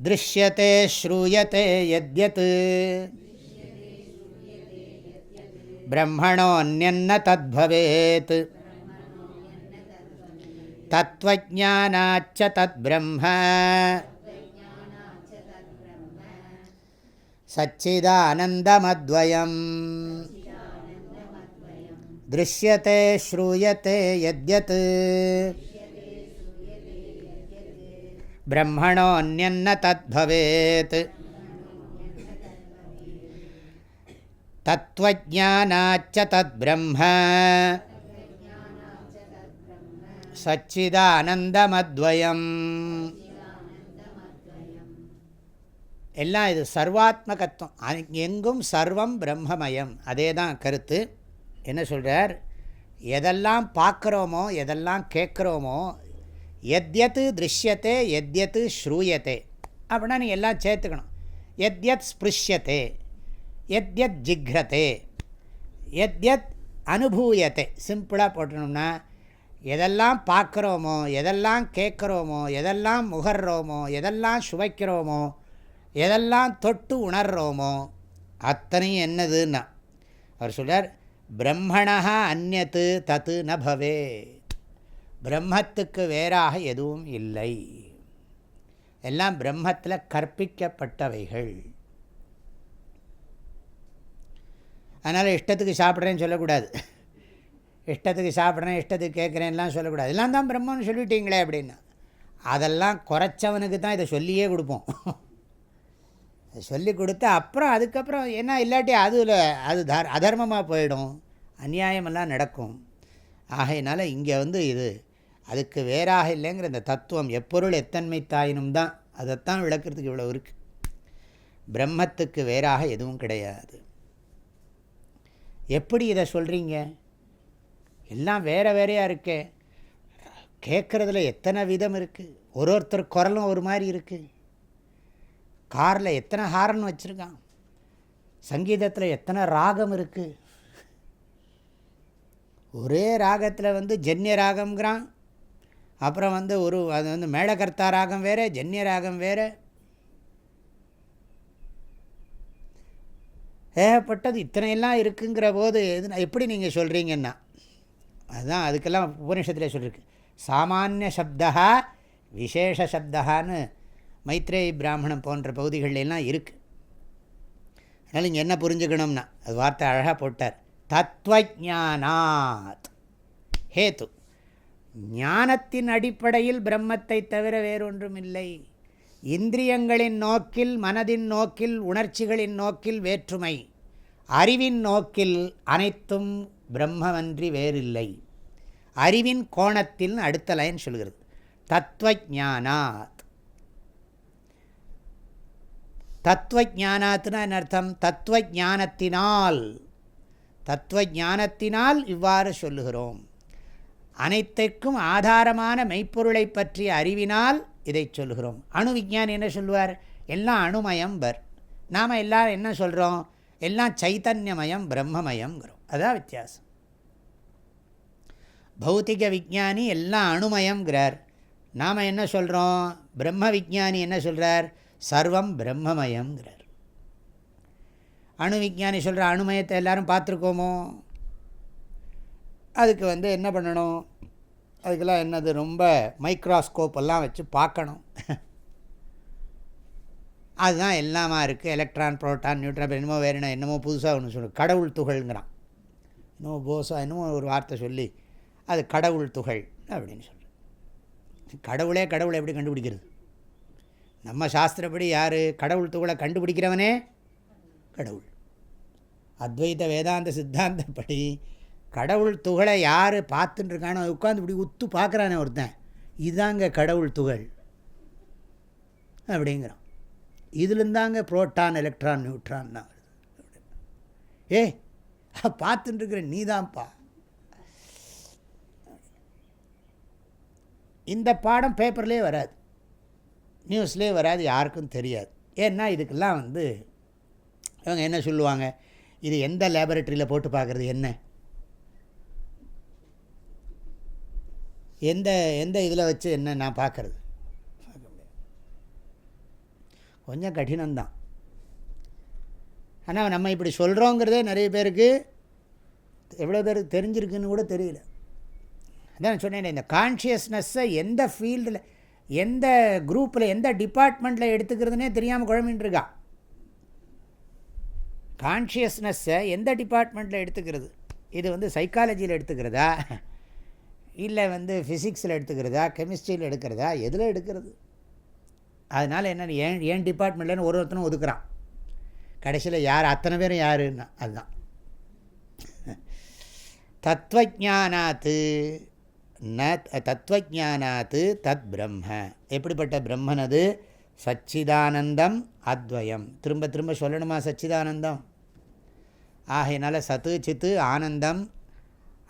दृश्यते श्रूयते यद्यत्। ब्रह्मणोऽन्यन्न तद्भवेत्। तत्त्वज्ञानाच्च तद्ब्रह्म सच्चिदानन्दमद्वयम्। दृश्यते श्रूयते यद्यत्। ब्रह्मणोऽन्यन्न तद्भवेत्। तत्त्वज्ञानाच्च तद्ब्रह्म। सच्चिदानन्दमद्वयम्। எல்லாம் இது சர்வாத்மகத்துவம். எங்கும் சர்வம் பிரம்மமயம். அதே தான் கருத்து. என்ன சொல்கிறார் எதெல்லாம் பார்க்குறோமோ எதெல்லாம் கேட்குறோமோ எத்யத்து திருஷ்யத்தே எத்யத்து ஸ்ரூயத்தே. அப்படின்னா நீ எல்லாம் சேர்த்துக்கணும். எத்யத் ஸ்பிருஷ்யத்தே எத்யத் ஜிக்ரதே எத்யத் அனுபூயத்தை. சிம்பிளாக போட்டணும்னா எதெல்லாம் பார்க்குறோமோ எதெல்லாம் கேட்குறோமோ எதெல்லாம் முகர்றோமோ எதெல்லாம் சுவைக்கிறோமோ எதெல்லாம் தொட்டு உணர்றோமோ அத்தனையும் என்னதுன்னா அவர் சொல்கிறார் பிரம்மணா அந்நத்து தத்து ந பவே பிரம்மத்துக்கு வேறாக எதுவும் இல்லை. எல்லாம் பிரம்மத்தில் கற்பிக்கப்பட்டவைகள். அதனால் இஷ்டத்துக்கு சாப்பிட்றேன்னு சொல்லக்கூடாது. இஷ்டத்துக்கு சாப்பிட்றேன் இஷ்டத்துக்கு கேட்குறேன்லாம் சொல்லக்கூடாது. எல்லாம் தான் பிரம்மன்னு சொல்லிட்டீங்களே அப்படின்னா அதெல்லாம் குறைச்சவனுக்கு தான் இதை சொல்லியே கொடுப்போம். சொல்லி கொடுத்து அப்புறம் அதுக்கப்புறம் ஏன்னா இல்லாட்டி அதில் அது தர் அதர்மமாக போயிடும். அந்நியாயமெல்லாம் நடக்கும். ஆகையினால இங்கே வந்து இது அதுக்கு வேறாக இல்லைங்கிற இந்த தத்துவம் எப்பொருள் எத்தன்மை தாயினும் தான். அதைத்தான் விளக்கிறதுக்கு இவ்வளோ இருக்குது பிரம்மத்துக்கு வேறாக எதுவும் கிடையாது. எப்படி இதை சொல்கிறீங்க எல்லாம் வேறு வேறையாக இருக்கே. கேட்குறதுல எத்தனை விதம் இருக்குது ஒரு ஒருத்தர் குரலும் ஒரு மாதிரி இருக்குது காரில் எத்தனை ஹாரன் வச்சுருக்கான்? சங்கீதத்தில் எத்தனை ராகம் இருக்குது ஒரே ராகத்தில் வந்து ஜன்ய ராகங்கிறான் அப்புறம் வந்து ஒரு அது வந்து மேளகர்த்தா ராகம் வேறு ஜன்ய ராகம் வேறு. ஏகப்பட்டது இத்தனையெல்லாம் இருக்குங்கிற போது எது எப்படி நீங்கள் சொல்கிறீங்கன்னா அதுதான் அதுக்கெல்லாம் உபநிஷத்தில் சொல்லியிருக்கு சாமானிய சப்தா விசேஷ சப்தான்னு மைத்ரேயி பிராமணம் போன்ற பகுதிகளெல்லாம் இருக்குது அதனால் இங்கே என்ன புரிஞ்சுக்கணும்னா அது வார்த்தை அழகாக போட்டார். தத்வஜானாத் ஹேத்து ஞானத்தின் அடிப்படையில் பிரம்மத்தை தவிர வேறொன்றும் இல்லை இந்திரியங்களின் நோக்கில் மனதின் நோக்கில் உணர்ச்சிகளின் நோக்கில் வேற்றுமை. அறிவின் நோக்கில் அனைத்தும் பிரம்மமன்றி வேறில்லை. அறிவின் கோணத்தில் அடுத்த லைன் சொல்கிறது. தத்வஜானாத் தத்துவ ஞானாத்துன்னு என்னர்த்தம் என்ன அர்த்தம்? தத்துவ ஜானத்தினால் இவ்வாறு சொல்லுகிறோம். அனைத்திற்கும் ஆதாரமான மெய்ப்பொருளை பற்றிய அறிவினால் இதை சொல்லுகிறோம். அணு விஞ்ஞானி என்ன சொல்வார் எல்லாம் அணுமயம் பர் நாம் எல்லாம் என்ன சொல்கிறோம் எல்லாம் சைத்தன்யமயம் பிரம்மமயங்கிறோம் அதான் வித்தியாசம். பௌத்திக விஜானி எல்லாம் அணுமயங்கிறார் நாம் என்ன சொல்கிறோம் பிரம்ம விஜானி என்ன சொல்கிறார் சர்வம் பிரம்மமயங்கிறார் அணு விஞ்ஞானி சொல்கிற அணுமயத்தை எல்லோரும் பார்த்துருக்கோமோ? அதுக்கு வந்து என்ன பண்ணணும்? அதுக்கெல்லாம் என்னது ரொம்ப மைக்ராஸ்கோப்பெல்லாம் வச்சு பார்க்கணும். அதுதான் எல்லாமா இருக்குது எலக்ட்ரான் ப்ரோட்டான் நியூட்ரான் என்னமோ வேறு என்ன என்னமோ புதுசாக ஒன்று சொல்லு. கடவுள் துகள்ங்கிறான். என்னமோ போசா என்னமோ ஒரு வார்த்தை சொல்லி அது கடவுள் துகள் அப்படின்னு சொல்கிறேன் கடவுளே கடவுளை எப்படி கண்டுபிடிக்கிறது? நம்ம சாஸ்திரப்படி யார்? கடவுள் துகளை கண்டுபிடிக்கிறவனே? கடவுள். அத்வைத வேதாந்த சித்தாந்தப்படி கடவுள் துகளை யார் பார்த்துட்டுருக்கானோ உட்காந்து இப்படி உத்து பார்க்குறானே ஒருத்தன். இதுதாங்க கடவுள் துகள். அப்படிங்கிறான். இதுலேருந்தாங்க புரோட்டான் எலக்ட்ரான் நியூட்ரான் தான் வருது. ஏ பார்த்துட்டுருக்குற நீ தான்ப்பா இந்த பாடம் பேப்பர்லேயே வராது. நியூஸ்லேயே வராது யாருக்கும் தெரியாது. ஏன்னா இதுக்கெல்லாம் வந்து இவங்க என்ன சொல்லுவாங்க? இது எந்த லேபரட்டரியில் போட்டு பார்க்குறது என்ன? எந்த எந்த இதில் வச்சு என்ன நான் பார்க்குறது கொஞ்சம் கடினம்தான். ஆனால் நம்ம இப்படி சொல்கிறோங்கிறதே நிறைய பேருக்கு எவ்வளோ பேருக்கு தெரிஞ்சிருக்குன்னு கூட தெரியல. அதான் சொன்னேன் இந்த கான்ஷியஸ்னஸ்ஸை எந்த ஃபீல்டில் எந்த குரூப்பில் எந்த டிபார்ட்மெண்ட்டில் எடுத்துக்கிறதுனே தெரியாமல் குழம்பின்ட்டுருக்கா இருக்கா கான்ஷியஸ்னஸ்ஸை எந்த டிபார்ட்மெண்ட்டில் எடுத்துக்கிறது? இது வந்து சைக்காலஜியில் எடுத்துக்கிறதா? இல்லை வந்து ஃபிசிக்ஸில் எடுத்துக்கிறதா? கெமிஸ்ட்ரியில் எடுக்கிறதா? எதில் எடுக்கிறது? அதனால் என்ன ஏன் ஏன் டிபார்ட்மெண்ட்லன்னு ஒரு ஒருத்தனும் ஒதுக்குறான். கடைசியில் யார்? அத்தனை பேரும் யாருன்னா? அதுதான். தத்துவஜானாத்து ந தத்துவஜானாத்து தத் பிரம்ம எப்படிப்பட்ட பிரம்மன் அது சச்சிதானந்தம் அத்வயம். திரும்ப திரும்ப சொல்லணுமா சச்சிதானந்தம்? ஆகையினால சத்து சித்து ஆனந்தம்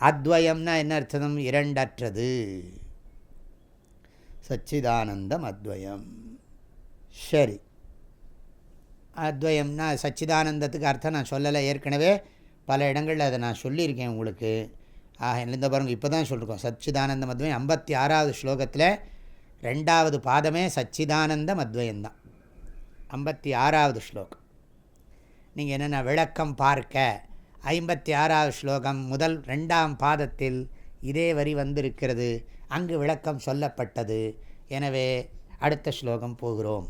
அத்வயம்னா என்ன அர்த்தம்? இரண்டற்றது. சச்சிதானந்தம் அத்வயம். சரி. அத்வயம்னா சச்சிதானந்தத்துக்கு அர்த்தம் நான் சொல்லலை. ஏற்கனவே பல இடங்களில் அதை நான் சொல்லியிருக்கேன் உங்களுக்கு. ஆக இந்த பாருங்க இப்போ தான் சொல்லியிருக்கோம் சச்சிதானந்த மத்வயம் ஐம்பத்தி ஆறாவது ஸ்லோகத்தில் ரெண்டாவது பாதமே சச்சிதானந்த அத்வயம்தான் ஐம்பத்தி ஆறாவது ஸ்லோகம். நீங்கள் என்னென்ன விளக்கம் பார்க்க ஐம்பத்தி ஆறாவது ஸ்லோகம் முதல் ரெண்டாம் பாதத்தில் இதே வரி வந்திருக்கிறது அங்கு விளக்கம் சொல்லப்பட்டது. எனவே அடுத்த ஸ்லோகம் போகிறோம்.